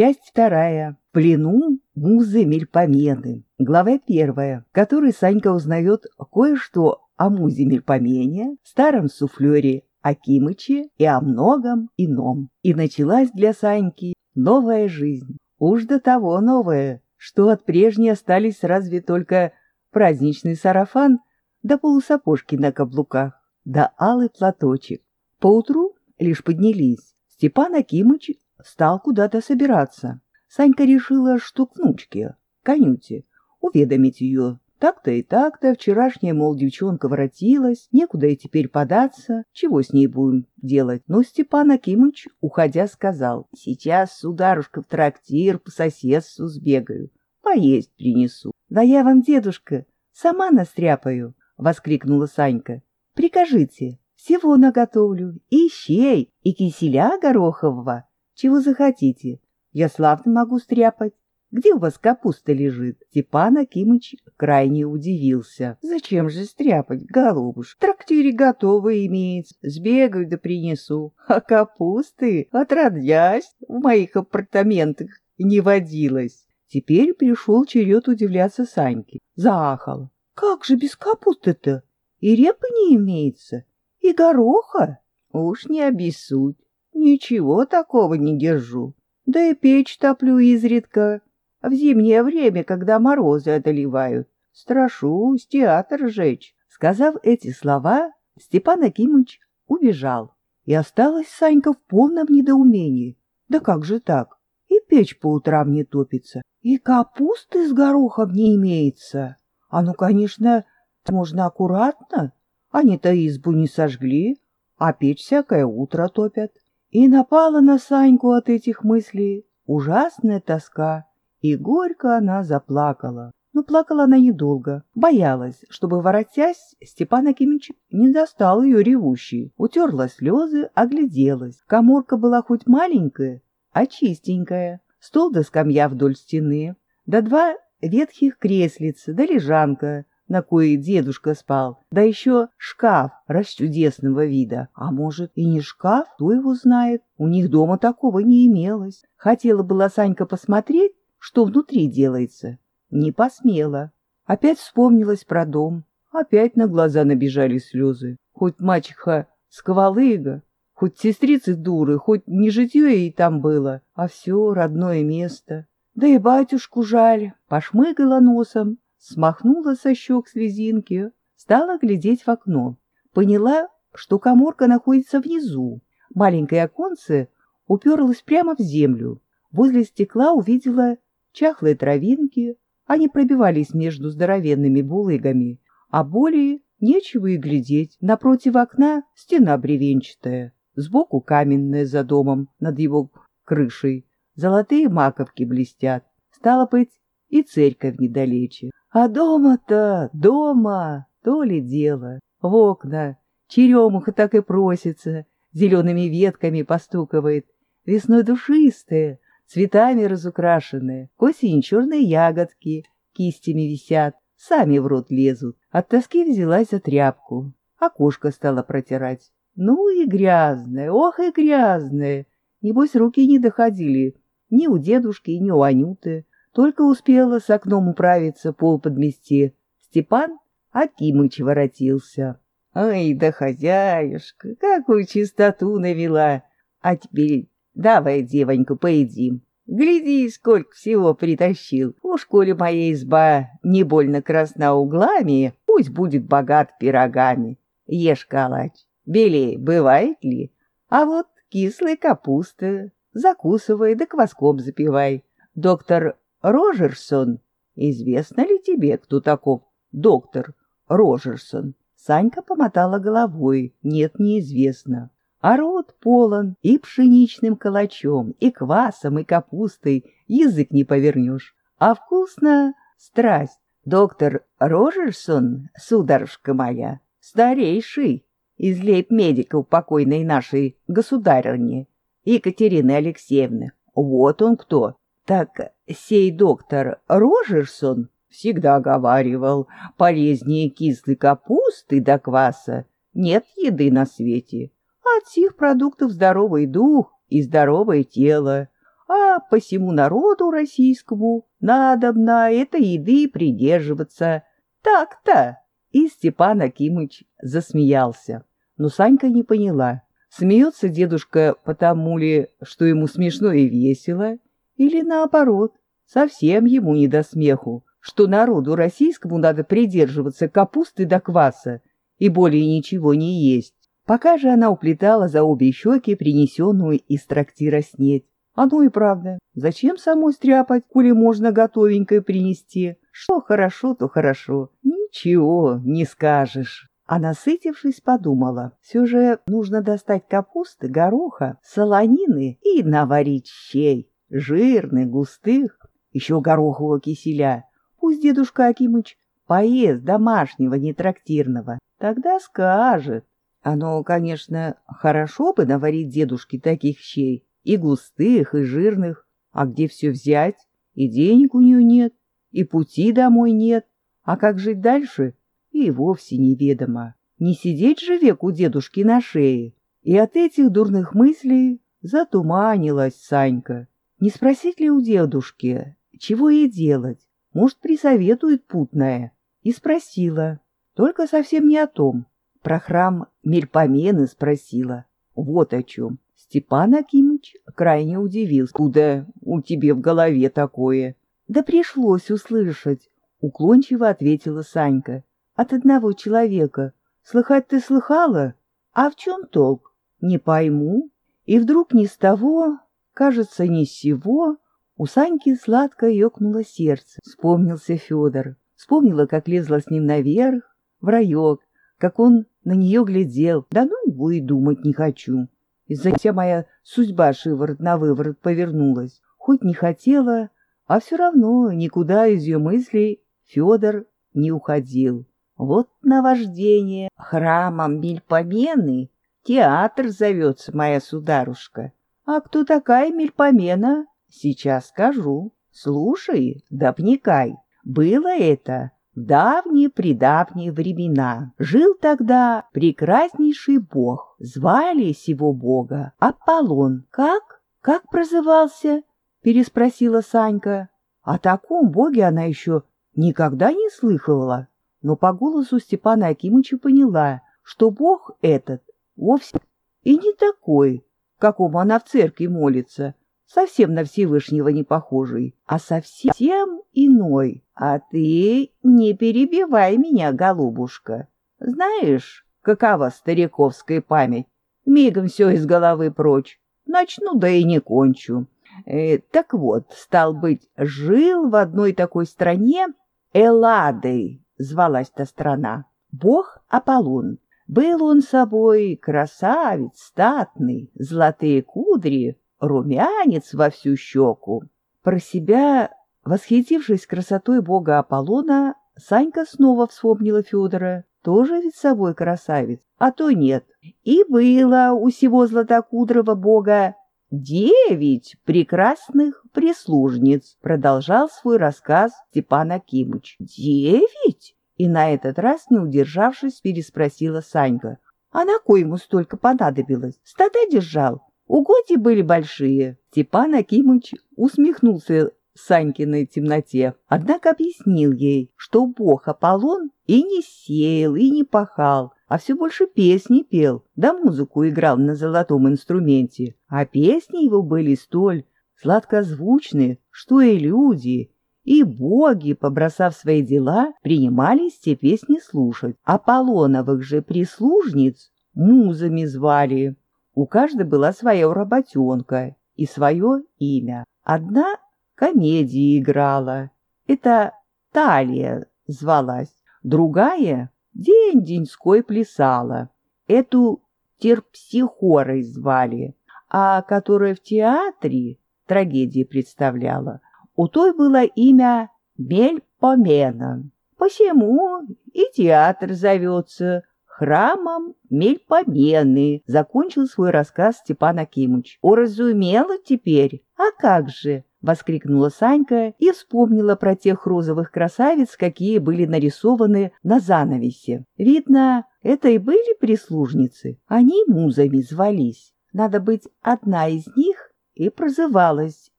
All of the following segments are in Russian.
Часть вторая. В плену музы Мельпомены. Глава первая, в которой Санька узнает кое-что о музе Мельпомене, старом суфлере Акимыче и о многом ином. И началась для Саньки новая жизнь. Уж до того новая, что от прежней остались разве только праздничный сарафан да полусапожки на каблуках, да алый платочек. Поутру лишь поднялись. Степан Акимыч стал куда-то собираться. Санька решила, что к внучке, конюте, уведомить ее. Так-то и так-то, вчерашняя, мол, девчонка воротилась, некуда и теперь податься, чего с ней будем делать. Но Степан Акимыч, уходя, сказал, сейчас, сударушка, в трактир по соседству сбегаю, поесть принесу. Да я вам, дедушка, сама настряпаю, — воскликнула Санька. Прикажите, всего наготовлю, и щей, и киселя горохового, чего захотите. Я славно могу стряпать. Где у вас капуста лежит? Степан Акимыч крайне удивился. Зачем же стряпать, голубуш? В трактире готово имеется. Сбегаю да принесу. А капусты, отродясь, в моих апартаментах не водилось. Теперь пришел черед удивляться Саньке. Заахал. Как же без капусты-то? И репы не имеется, и гороха. Уж не обессудь, ничего такого не держу. Да и печь топлю изредка. В зимнее время, когда морозы одолевают, страшусь театр жечь. Сказав эти слова, Степан Акимович убежал. И осталась Санька в полном недоумении. Да как же так? И печь по утрам не топится, и капусты с горохом не имеется. А ну, конечно, можно аккуратно. Они-то избу не сожгли, а печь всякое утро топят. И напала на Саньку от этих мыслей ужасная тоска, и горько она заплакала. Но плакала она недолго, боялась, чтобы, воротясь, Степан Акимович не достал ее ревущей. Утерла слезы, огляделась. Коморка была хоть маленькая, а чистенькая. Стол да скамья вдоль стены, да два ветхих креслица, да лежанка, на кое дедушка спал, да еще шкаф расчудесного вида. А может, и не шкаф, кто его знает? У них дома такого не имелось. Хотела была Санька посмотреть, что внутри делается. Не посмела. Опять вспомнилась про дом. Опять на глаза набежали слезы. Хоть мачеха сквалыга, хоть сестрицы дуры, хоть не житье ей там было, а все родное место. Да и батюшку жаль, пошмыгала носом, смахнула со щек слезинки, стала глядеть в окно. Поняла, что коморка находится внизу. Маленькое оконце уперлось прямо в землю. Возле стекла увидела чахлые травинки, они пробивались между здоровенными булыгами, а более нечего и глядеть. Напротив окна стена бревенчатая, сбоку каменная за домом над его крышей. Золотые маковки блестят. Стало быть, и церковь недалече. А дома-то, дома, то ли дело. В окна черемуха так и просится, зелеными ветками постукивает. Весной душистая, цветами разукрашенная, к осени черные ягодки кистями висят, сами в рот лезут. От тоски взялась за тряпку, окошко стала протирать. Ну и грязная, ох и грязная. Небось, руки не доходили ни у дедушки, ни у Анюты. Только успела с окном управиться, пол подмести. Степан Акимыч воротился. Ай да хозяюшка, какую чистоту навела! А теперь давай, девонька, поедим. Гляди, сколько всего притащил. Уж коли моя изба не больно красна углами, пусть будет богат пирогами. Ешь калач. Белей бывает ли? А вот кислая капуста. Закусывай да кваском запивай. Доктор Рожерсон. Известно ли тебе, кто таков доктор Рожерсон? Санька помотала головой. Нет, неизвестно. А рот полон и пшеничным калачом, и квасом, и капустой. Язык не повернешь. А вкусно — страсть. Доктор Рожерсон, сударушка моя, старейший из лейб-медиков покойной нашей государыни Екатерины Алексеевны. Вот он кто. Так сей доктор Рожерсон всегда говаривал, полезнее кислой капусты до кваса нет еды на свете. От сих продуктов здоровый дух и здоровое тело, а по всему народу российскому надо на этой еды придерживаться. Так-то. И Степан Акимыч засмеялся. Но Санька не поняла, смеется дедушка потому ли, что ему смешно и весело, или наоборот, совсем ему не до смеху, что народу российскому надо придерживаться капусты до кваса и более ничего не есть. Пока же она уплетала за обе щеки принесенную из трактира снеть. Оно и правда. Зачем самой стряпать, коли можно готовенькое принести? Что хорошо, то хорошо. Ничего не скажешь. А насытившись, подумала, все же нужно достать капусты, гороха, солонины и наварить щей, жирных, густых, еще горохового киселя. Пусть дедушка Акимыч поест домашнего, нетрактирного, тогда скажет. Оно, конечно, хорошо бы наварить дедушке таких щей, и густых, и жирных, а где все взять? И денег у нее нет, и пути домой нет, а как жить дальше, и вовсе неведомо. Не сидеть же век у дедушки на шее. И от этих дурных мыслей затуманилась Санька. Не спросить ли у дедушки, чего ей делать? Может, присоветует путное? И спросила. Только совсем не о том. Про храм Мельпомены спросила. Вот о чем. Степан Акимович крайне удивился. Куда у тебя в голове такое? Да пришлось услышать. Уклончиво ответила Санька от одного человека. Слыхать ты слыхала? А в чем толк? Не пойму. И вдруг ни с того, кажется, ни с сего, у Саньки сладко ёкнуло сердце. Вспомнился Федор. Вспомнила, как лезла с ним наверх, в райок, как он на нее глядел. Да ну его думать не хочу. Из-за тебя моя судьба шиворот на выворот повернулась. Хоть не хотела, а все равно никуда из ее мыслей Федор не уходил. Вот наваждение храмом Мельпомены театр зовется моя сударушка. А кто такая Мельпомена? Сейчас скажу. Слушай, да вникай. Было это в давние-предавние времена. Жил тогда прекраснейший бог. Звали сего бога Аполлон. Как? Как прозывался? Переспросила Санька. О таком боге она еще никогда не слыхала но по голосу Степана Акимыча поняла, что Бог этот вовсе и не такой, какому она в церкви молится, совсем на Всевышнего не похожий, а совсем иной. А ты не перебивай меня, голубушка. Знаешь, какова стариковская память? Мигом все из головы прочь. Начну, да и не кончу. Э, так вот, стал быть, жил в одной такой стране Элладой, звалась та страна. Бог Аполлон. Был он собой красавец, статный, золотые кудри, румянец во всю щеку. Про себя, восхитившись красотой бога Аполлона, Санька снова вспомнила Федора. Тоже ведь собой красавец, а то нет. И было у сего златокудрого бога девять прекрасных прислужниц, продолжал свой рассказ Степан Акимыч. Девять? И на этот раз, не удержавшись, переспросила Санька. А на кой ему столько понадобилось? Стада держал. Угодья были большие. Степан Акимыч усмехнулся Санькиной темноте, однако объяснил ей, что бог Аполлон и не сеял, и не пахал, а все больше песни пел, да музыку играл на золотом инструменте. А песни его были столь сладкозвучные, что и люди, и боги, побросав свои дела, принимались те песни слушать. Аполлоновых же прислужниц музами звали. У каждой была своя работенка и свое имя. Одна комедии играла, это Талия звалась, другая день-деньской плясала. Эту терпсихорой звали, а которая в театре трагедии представляла. У той было имя Мельпомена. Посему и театр зовется храмом Мельпомены, закончил свой рассказ Степан Акимыч. Уразумела теперь? А как же? — воскликнула Санька и вспомнила про тех розовых красавиц, какие были нарисованы на занавесе. Видно, это и были прислужницы. Они музами звались. Надо быть, одна из них и прозывалась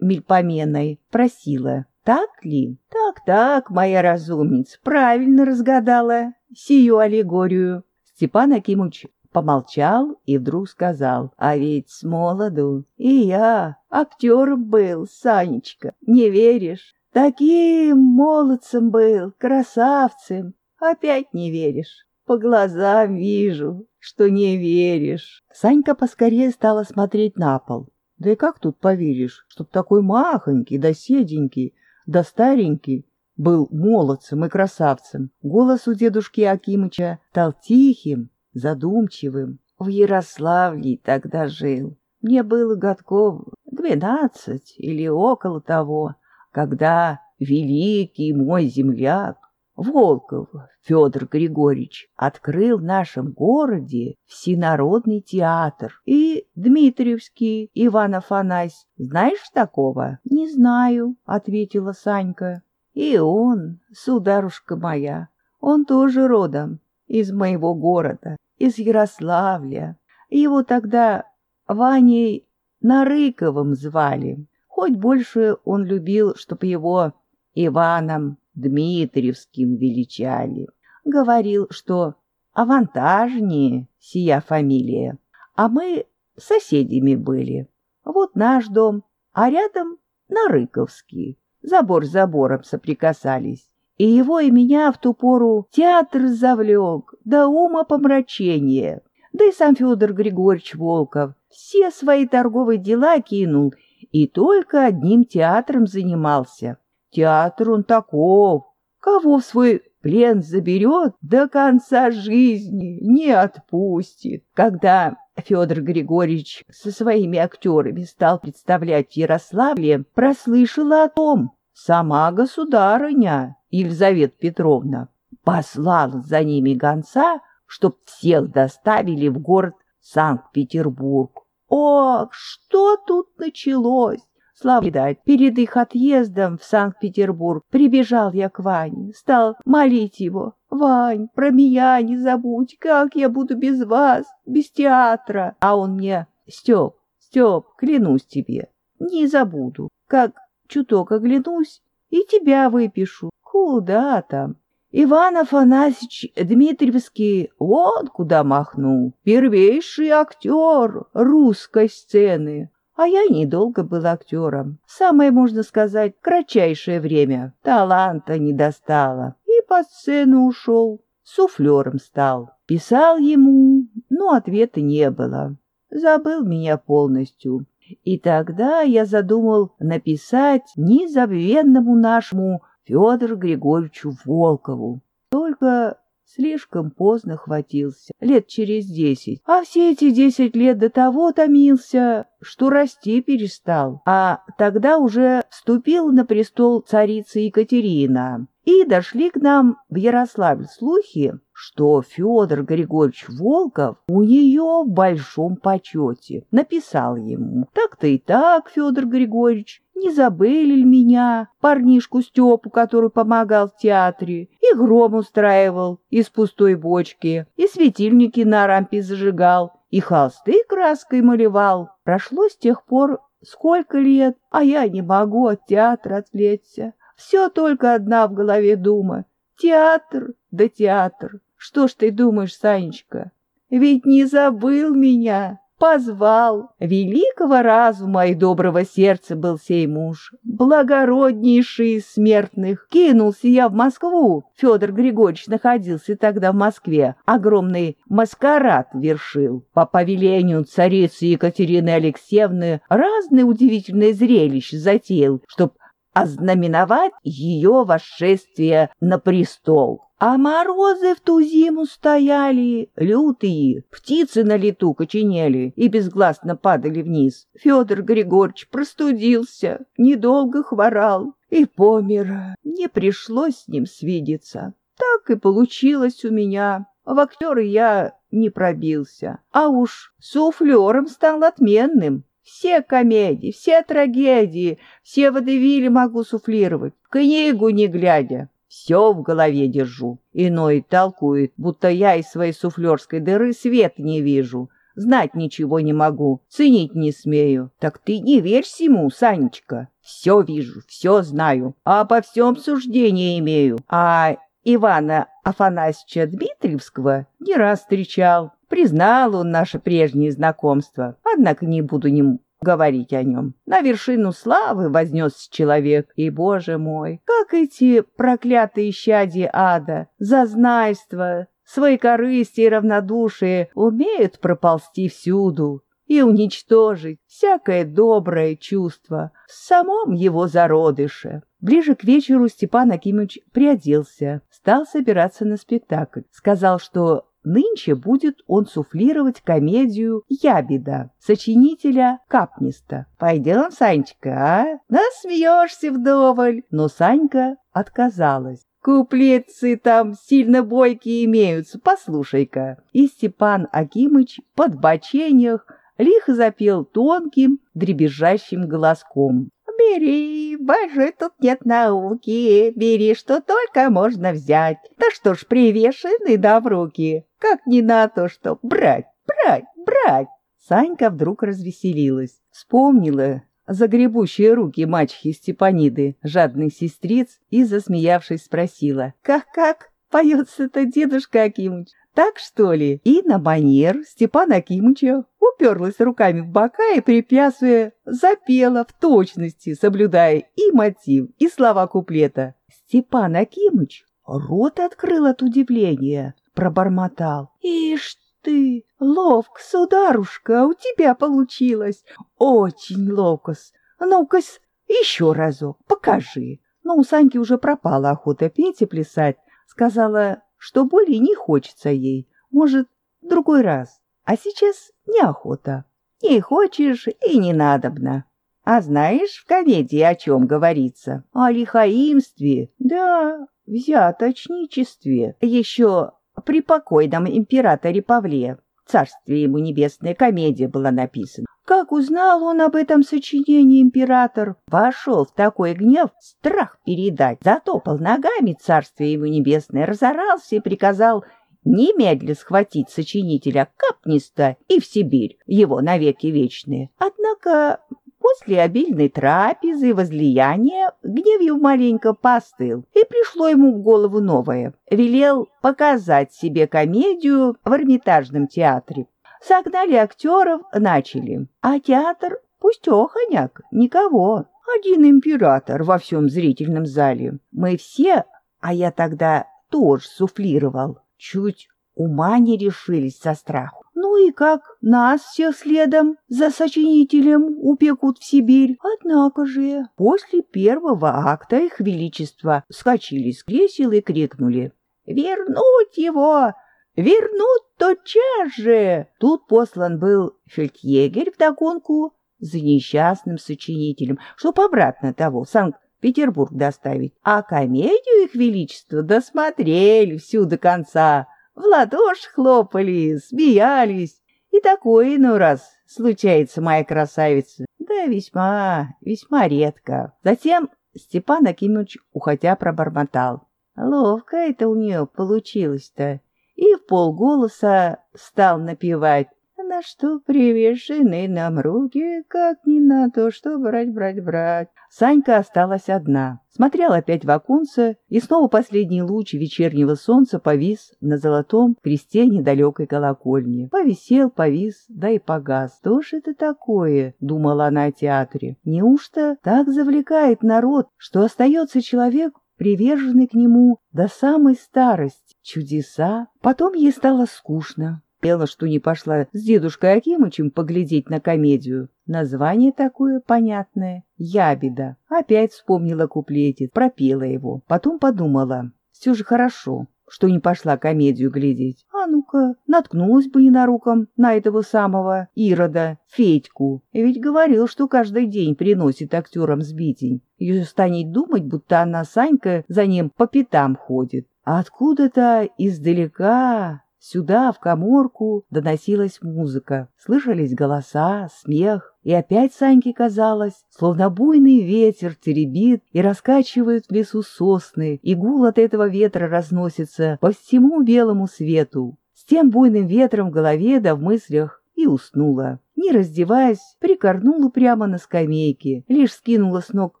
Мельпоменой, просила. Так ли? Так-так, моя разумница, правильно разгадала сию аллегорию. Степан Акимович помолчал и вдруг сказал, а ведь с молоду и я актером был, Санечка, не веришь? Таким молодцем был, красавцем, опять не веришь. По глазам вижу, что не веришь. Санька поскорее стала смотреть на пол. Да и как тут поверишь, чтоб такой махонький да седенький, да старенький был молодцем и красавцем. Голос у дедушки Акимыча стал тихим, задумчивым. В Ярославле тогда жил. Мне было годков двенадцать или около того, когда великий мой земляк Волков Федор Григорьевич открыл в нашем городе всенародный театр и Дмитриевский Иван Афанась. Знаешь такого? Не знаю, ответила Санька. И он, сударушка моя, он тоже родом из моего города, из Ярославля. Его тогда Ваней Нарыковым звали. Хоть больше он любил, чтоб его Иваном Дмитриевским величали. Говорил, что авантажнее сия фамилия, а мы соседями были. Вот наш дом, а рядом Нарыковский. Забор с забором соприкасались. И его и меня в ту пору театр завлек до ума помрачения. Да и сам Федор Григорьевич Волков все свои торговые дела кинул и только одним театром занимался. Театр он таков, кого в свой плен заберет, до конца жизни не отпустит. Когда Федор Григорьевич со своими актерами стал представлять в Ярославле, прослышала о том сама государыня Елизавета Петровна. Послала за ними гонца, чтоб всех доставили в город Санкт-Петербург. Ох, что тут началось! Слава видать, перед их отъездом в Санкт-Петербург прибежал я к Ване, стал молить его. «Вань, про меня не забудь, как я буду без вас, без театра?» А он мне, «Степ, Степ, клянусь тебе, не забуду. Как чуток оглянусь и тебя выпишу. Куда там?» Иван Афанасьевич Дмитриевский вот куда махнул. Первейший актер русской сцены. А я недолго был актером. Самое, можно сказать, кратчайшее время. Таланта не достало. И по сцену ушел. Суфлером стал. Писал ему, но ответа не было. Забыл меня полностью. И тогда я задумал написать незабвенному нашему Федору Григорьевичу Волкову. Только слишком поздно хватился, лет через десять. А все эти десять лет до того томился, что расти перестал. А тогда уже вступил на престол царица Екатерина. И дошли к нам в Ярославль слухи, что Федор Григорьевич Волков у нее в большом почете. Написал ему, так-то и так, Федор Григорьевич, не забыли ли меня, парнишку Степу, который помогал в театре, и гром устраивал из пустой бочки, и светильники на рампе зажигал, и холсты краской малевал. Прошло с тех пор сколько лет, а я не могу от театра отвлечься. Все только одна в голове дума. Театр да театр. Что ж ты думаешь, Санечка? Ведь не забыл меня позвал. Великого разума и доброго сердца был сей муж, благороднейший из смертных. Кинулся я в Москву. Федор Григорьевич находился тогда в Москве. Огромный маскарад вершил. По повелению царицы Екатерины Алексеевны разные удивительные зрелища затеял, чтоб ознаменовать ее восшествие на престол. А морозы в ту зиму стояли, лютые, птицы на лету коченели и безгласно падали вниз. Федор Григорьевич простудился, недолго хворал и помер. Не пришлось с ним свидеться. Так и получилось у меня. В актеры я не пробился, а уж суфлером стал отменным. Все комедии, все трагедии, все водевили могу суфлировать, книгу не глядя. Все в голове держу. Иной толкует, будто я из своей суфлерской дыры свет не вижу. знать ничего не могу, ценить не смею. Так ты не верь всему, Санечка. Все вижу, все знаю, а по всем суждение имею. А Ивана Афанасьевича Дмитриевского не раз встречал. Признал он наше прежнее знакомство, однако не буду нему говорить о нем. На вершину славы вознесся человек, и, боже мой, как эти проклятые щади ада, зазнайство, своекорыстие и равнодушие умеют проползти всюду и уничтожить всякое доброе чувство в самом его зародыше. Ближе к вечеру Степан Акимович приоделся, стал собираться на спектакль. Сказал, что Нынче будет он суфлировать комедию «Ябеда» сочинителя Капниста. «Пойдем, Санечка, а? Насмеешься вдоволь!» Но Санька отказалась. Куплетцы там сильно бойкие имеются, послушай-ка. И Степан Акимыч под боченях лихо запел тонким, дребезжащим голоском. «Бери, больше тут нет науки, бери, что только можно взять. Да что ж, привешены да в руки, как не на то, что брать, брать, брать!» Санька вдруг развеселилась, вспомнила загребущие руки мачехи Степаниды, жадных сестриц, и, засмеявшись, спросила, «Как-как поется-то дедушка Акимыч? Так, что ли?» И на манер Степана Акимыча уперлась руками в бока и, приплясывая, запела в точности, соблюдая и мотив, и слова куплета. Степан Акимыч рот открыл от удивления, пробормотал. «Ишь ты! Ловко, сударушка, у тебя получилось! Очень ловко! Ну-ка, еще разок, покажи!» Но у Саньки уже пропала охота петь и плясать. Сказала, что более не хочется ей. Может, в другой раз. А сейчас неохота. Не хочешь и не надобно. А знаешь, в комедии о чем говорится? О лихаимстве, да, взяточничестве. Еще при покойном императоре Павле. Царствие ему небесное комедия была написана. Как узнал он об этом сочинении император, вошел в такой гнев, страх передать, затопал ногами царствие ему небесное, разорался и приказал немедля схватить сочинителя Капниста и в Сибирь, его навеки вечные. Однако После обильной трапезы и возлияния гнев маленько постыл, и пришло ему в голову новое. Велел показать себе комедию в Эрмитажном театре. Согнали актеров, начали. А театр пустеханяк, никого. Один император во всем зрительном зале. Мы все, а я тогда тоже суфлировал, чуть ума не решились со страху. Ну и как нас всех следом за сочинителем упекут в Сибирь. Однако же после первого акта их величество скачили с кресел и крикнули «Вернуть его! Вернуть тотчас же!» Тут послан был фельдъегерь вдогонку за несчастным сочинителем, чтоб обратно того в Санкт-Петербург доставить. А комедию их величества досмотрели всю до конца — в ладоши хлопали, смеялись. И такое иной раз случается, моя красавица. Да весьма, весьма редко. Затем Степан Акимович, уходя, пробормотал. Ловко это у нее получилось-то. И в полголоса стал напевать на что привешены нам руки, как не на то, что брать, брать, брать. Санька осталась одна. Смотрел опять в оконце, и снова последний луч вечернего солнца повис на золотом кресте недалекой колокольни. Повисел, повис, да и погас. Что ж это такое? — думала она о театре. Неужто так завлекает народ, что остается человек, приверженный к нему до самой старости? Чудеса. Потом ей стало скучно. Пела, что не пошла с дедушкой Акимычем поглядеть на комедию. Название такое понятное — «Ябеда». Опять вспомнила куплетик, пропела его. Потом подумала, все же хорошо, что не пошла комедию глядеть. А ну-ка, наткнулась бы ненаруком на этого самого Ирода, Федьку. Ведь говорил, что каждый день приносит актерам сбитень. Ее станет думать, будто она, Санька, за ним по пятам ходит. А откуда-то издалека Сюда, в коморку, доносилась музыка. Слышались голоса, смех. И опять Саньке казалось, словно буйный ветер теребит и раскачивает в лесу сосны, и гул от этого ветра разносится по всему белому свету. С тем буйным ветром в голове да в мыслях и уснула. Не раздеваясь, прикорнула прямо на скамейке, лишь скинула с ног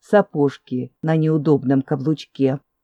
сапожки на неудобном каблучке.